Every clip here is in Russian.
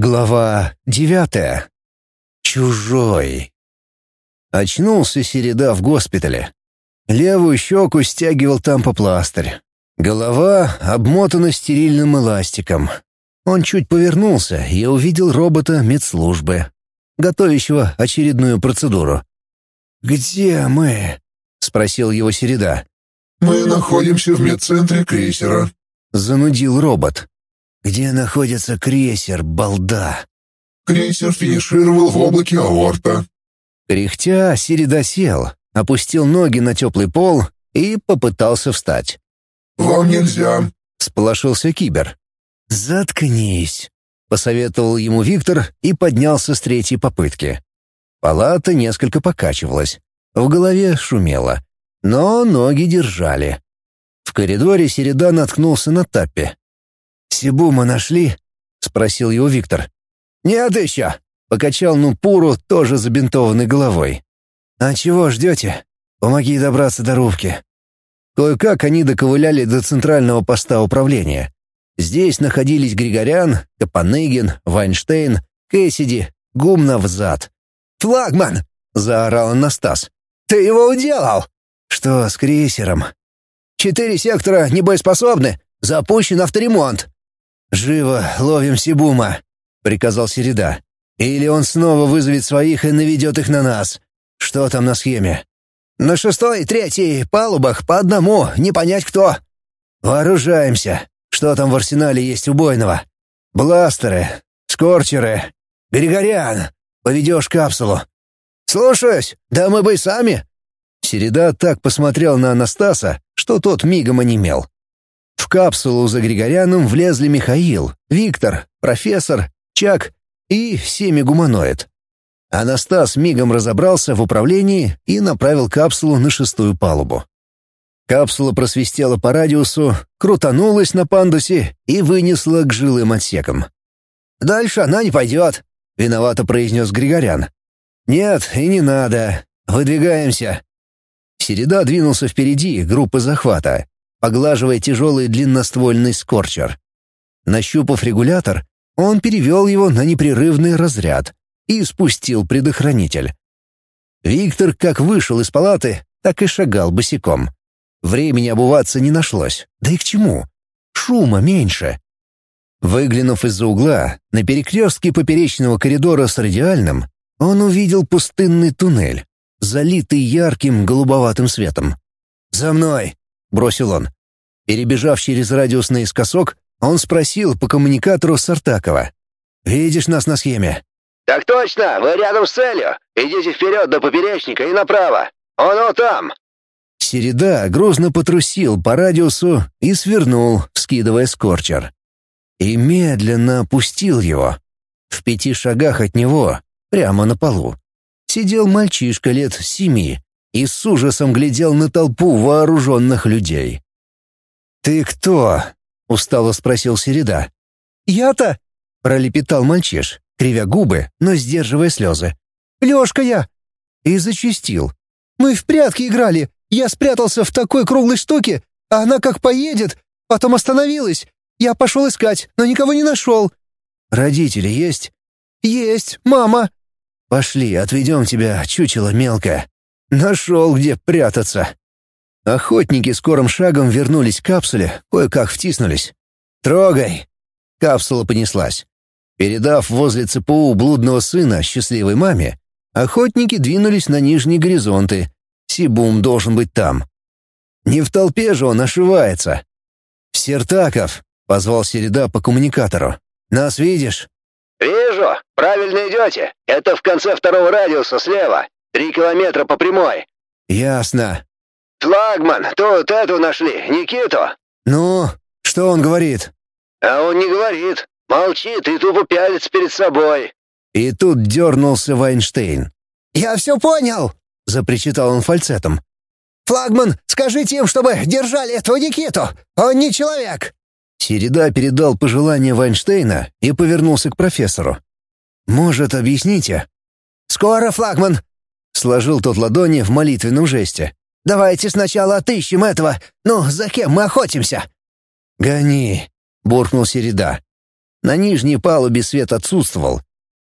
Глава девятая. Чужой. Очнулся Середа в госпитале. Левую щеку стягивал тампопластырь. Голова обмотана стерильным эластиком. Он чуть повернулся и увидел робота медслужбы, готовящего очередную процедуру. «Где мы?» — спросил его Середа. «Мы находимся в медцентре крейсера», — занудил робот. «Где находится крейсер, балда?» «Крейсер финишировал в облаке аорта». Кряхтя, Середа сел, опустил ноги на теплый пол и попытался встать. «Вам нельзя», — сполошился Кибер. «Заткнись», — посоветовал ему Виктор и поднялся с третьей попытки. Палата несколько покачивалась, в голове шумело, но ноги держали. В коридоре Середа наткнулся на Таппи. «Сибума нашли?» — спросил его Виктор. «Нет еще!» — покачал Нупуру, тоже забинтованной головой. «А чего ждете? Помоги добраться до рубки». Кое-как они доковыляли до центрального поста управления. Здесь находились Григорян, Капаныгин, Вайнштейн, Кэссиди, Гумна взад. «Флагман!» — заорал Анастас. «Ты его уделал!» «Что с крейсером?» «Четыре сектора небоеспособны. Запущен авторемонт. «Живо ловим Сибума», — приказал Середа. «Или он снова вызовет своих и наведет их на нас. Что там на схеме?» «На шестой третьей палубах по одному, не понять кто». «Вооружаемся. Что там в арсенале есть убойного?» «Бластеры, скорчеры. Григорян, поведешь капсулу». «Слушаюсь. Да мы бы и сами». Середа так посмотрел на Анастаса, что тот мигом онемел. В капсулу за Григоряном влезли Михаил, Виктор, профессор, Чак и семи-гуманоид. Анастас мигом разобрался в управлении и направил капсулу на шестую палубу. Капсула просвистела по радиусу, крутанулась на пандусе и вынесла к жилым отсекам. «Дальше она не пойдет», — виновато произнес Григорян. «Нет, и не надо. Выдвигаемся». Середа двинулся впереди группы захвата, поглаживая тяжелый длинноствольный скорчер. Нащупав регулятор, он перевел его на непрерывный разряд и спустил предохранитель. Виктор как вышел из палаты, так и шагал босиком. Времени обуваться не нашлось. Да и к чему? Шума меньше. Выглянув из-за угла, на перекрестке поперечного коридора с радиальным, он увидел пустынный туннель, залитый ярким голубоватым светом. «За мной!» — бросил он. Перебежав через радиус наискосок, он спросил по коммуникатору Сартакова. «Видишь нас на схеме?» «Так точно! Вы рядом с целью! Идите вперед до поперечника и направо! Он вот там!» Середа грузно потрусил по радиусу и свернул, скидывая скорчер. И медленно опустил его. В пяти шагах от него, прямо на полу, сидел мальчишка лет семи и с ужасом глядел на толпу вооруженных людей. «Ты кто?» — устало спросил Середа. «Я-то?» — пролепетал мальчиш, кривя губы, но сдерживая слезы. «Лёшка я!» И зачистил. «Мы в прятки играли. Я спрятался в такой круглой штуке, а она как поедет, потом остановилась. Я пошел искать, но никого не нашел». «Родители есть?» «Есть, мама». «Пошли, отведем тебя, чучело мелкое». Нашел, где прятаться. Охотники скорым шагом вернулись к капсуле, кое-как втиснулись. «Трогай!» Капсула понеслась. Передав возле ЦПУ блудного сына счастливой маме, охотники двинулись на нижние горизонты. Сибум должен быть там. Не в толпе же он ошивается. «Сертаков!» — позвал Середа по коммуникатору. «Нас видишь?» «Вижу. Правильно идете. Это в конце второго радиуса слева. Три километра по прямой». «Ясно. «Флагман, тут эту нашли, Никиту». «Ну, что он говорит?» «А он не говорит. Молчит и тупо пялится перед собой». И тут дернулся Вайнштейн. «Я все понял!» — запричитал он фальцетом. «Флагман, скажите им, чтобы держали этого Никиту! Он не человек!» Середа передал пожелание Вайнштейна и повернулся к профессору. «Может, объясните?» «Скоро, флагман!» — сложил тот ладони в молитвенном жесте. Давайте сначала отыщем этого. Ну, за кем мы охотимся?» «Гони», — буркнул Середа. На нижней палубе свет отсутствовал.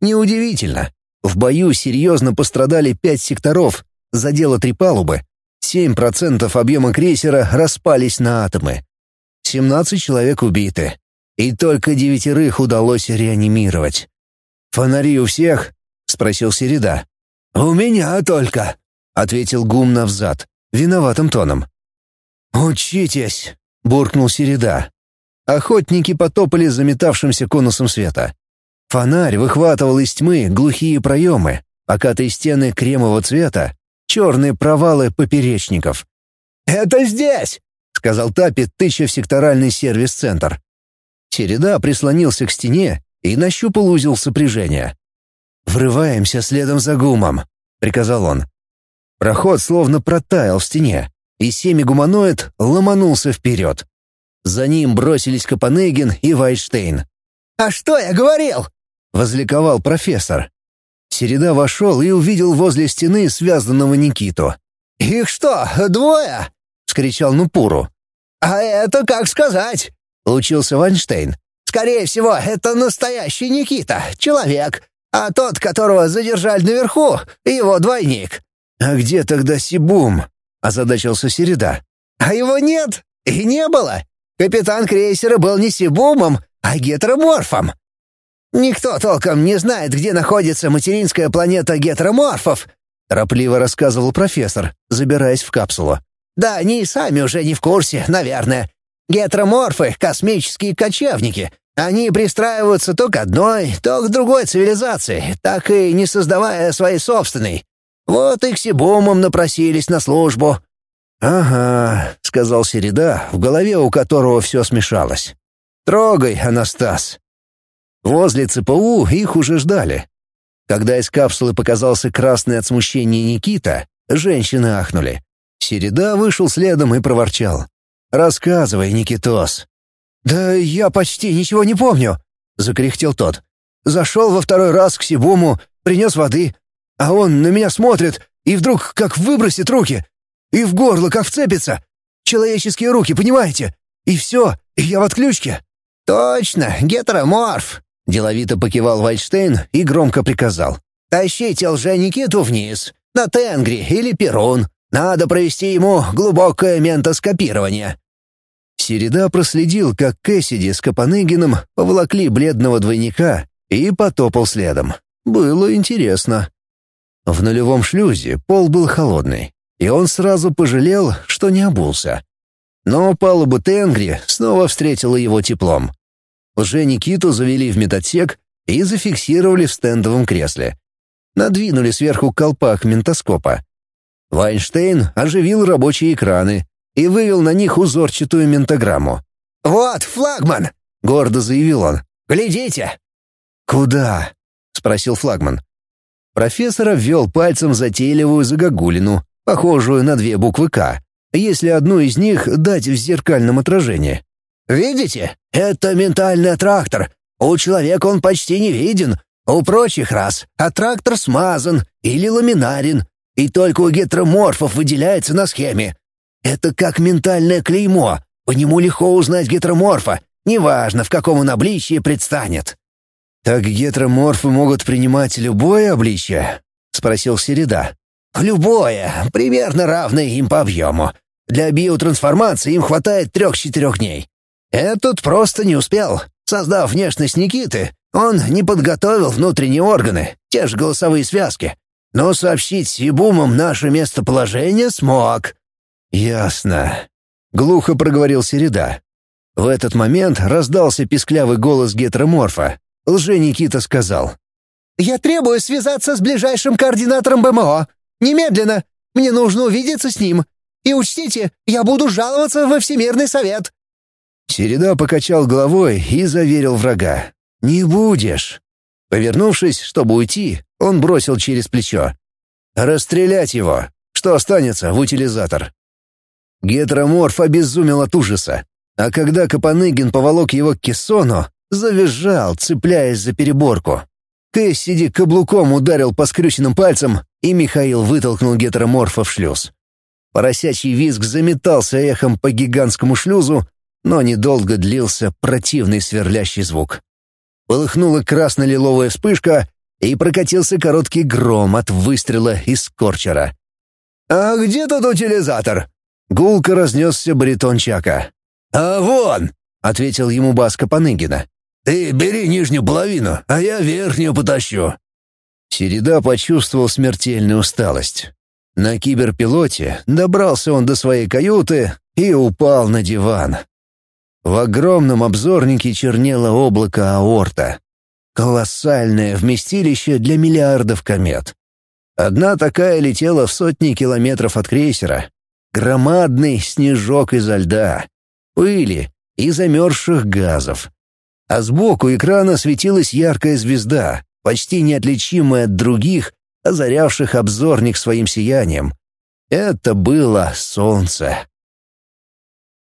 Неудивительно. В бою серьезно пострадали пять секторов, задело три палубы. 7% объема крейсера распались на атомы. 17 человек убиты. И только девятерых удалось реанимировать. «Фонари у всех?» — спросил Середа. «У меня только», — ответил Гум навзад, виноватым тоном. «Учитесь», — буркнул Середа. Охотники потопали заметавшимся конусом света. Фонарь выхватывал из тьмы глухие проемы, покатые стены кремового цвета, черные провалы поперечников. «Это здесь!» — сказал Тапи, тыча в секторальный сервис-центр. Середа прислонился к стене и нащупал узел сопряжения. «Врываемся следом за гумом», — приказал он. Проход словно протаял в стене, и семигуманоид ломанулся вперед. За ним бросились Капанегин и Вайштейн. «А что я говорил?» — возликовал профессор. Середа вошел и увидел возле стены связанного Никиту. «Их что, двое?» — скричал Нупуру. «А это как сказать?» — учился Вайнштейн. «Скорее всего, это настоящий Никита, человек, а тот, которого задержали наверху, его двойник». «А где тогда Сибум?» — озадачился Середа. «А его нет и не было. Капитан крейсера был не Сибумом, а гетероморфом. Никто толком не знает, где находится материнская планета гетероморфов», — торопливо рассказывал профессор, забираясь в капсулу. «Да они и сами уже не в курсе, наверное. Гетероморфы — космические кочевники. Они пристраиваются то к одной, то к другой цивилизации, так и не создавая своей собственной. Вот и к Сибумам напросились на службу. «Ага», — сказал Середа, в голове у которого все смешалось. «Трогай, Анастас». Возле ЦПУ их уже ждали. Когда из капсулы показался красный от смущения Никита, женщины ахнули. Середа вышел следом и проворчал. «Рассказывай, Никитос». «Да я почти ничего не помню», — закряхтел тот. «Зашел во второй раз к Сибуму, принес воды, а он на меня смотрит и вдруг как выбросит руки. И в горло как вцепится. Человеческие руки, понимаете? И все, и я в отключке». «Точно, гетероморф», — деловито покивал Вайнштейн и громко приказал. «Тащите лже-Никиту вниз, на Тенгри или Перун. Надо провести ему глубокое ментоскопирование». Середа проследил, как Кэссиди с Капанегином поволокли бледного двойника и потопал следом. Было интересно. В нулевом шлюзе пол был холодный и он сразу пожалел, что не обулся. Но палуба Тенгри снова встретила его теплом. Уже Никиту завели в медотсек и зафиксировали в стендовом кресле. Надвинули сверху колпак ментоскопа. Вайнштейн оживил рабочие экраны и вывел на них узорчатую ментограмму. «Вот флагман!» — гордо заявил он. «Глядите!» «Куда?» — спросил флагман. Профессора ввел пальцем затейливую загогулину, похожую на две буквы «К», если одну из них дать в зеркальном отражении. «Видите? Это ментальный аттрактор. У человека он почти не виден. У прочих рас аттрактор смазан или ламинарен, и только у гетероморфов выделяется на схеме. Это как ментальное клеймо. По нему легко узнать гетероморфа, неважно, в каком он обличье предстанет». «Так гетероморфы могут принимать любое обличье?» — спросил Середа. Любое, примерно равное им по объему. Для биотрансформации им хватает трех-четырех дней. Этот просто не успел. Создав внешность Никиты, он не подготовил внутренние органы, те же голосовые связки. Но сообщить Сибумам наше местоположение смог. «Ясно», — глухо проговорил Середа. В этот момент раздался писклявый голос гетероморфа. Лже-Никита сказал. «Я требую связаться с ближайшим координатором БМО. Немедленно! Мне нужно увидеться с ним. И учтите, я буду жаловаться во Всемирный совет». Середа покачал головой и заверил врага. «Не будешь». Повернувшись, чтобы уйти, он бросил через плечо. «Расстрелять его! Что останется в утилизатор?» Гетероморф обезумел от ужаса, а когда Капаныгин поволок его к кессону, завизжал, цепляясь за переборку. Кэссиди каблуком ударил по скрюченным пальцам, и Михаил вытолкнул гетероморфа в шлюз. Поросячий визг заметался эхом по гигантскому шлюзу, но недолго длился противный сверлящий звук. полыхнула красно-лиловая вспышка, и прокатился короткий гром от выстрела из скорчера. «А где тут утилизатор?» Гулко разнесся баритон Чака. «А вон!» — ответил ему Баска Паныгина. «Ты бери нижнюю половину, а я верхнюю потащу». Середа почувствовал смертельную усталость. На киберпилоте добрался он до своей каюты и упал на диван. В огромном обзорнике чернело облако аорта. Колоссальное вместилище для миллиардов комет. Одна такая летела в сотни километров от крейсера. Громадный снежок изо льда, пыли и замерзших газов. А сбоку экрана светилась яркая звезда, почти неотличимая от других, озарявших обзорник своим сиянием. Это было солнце.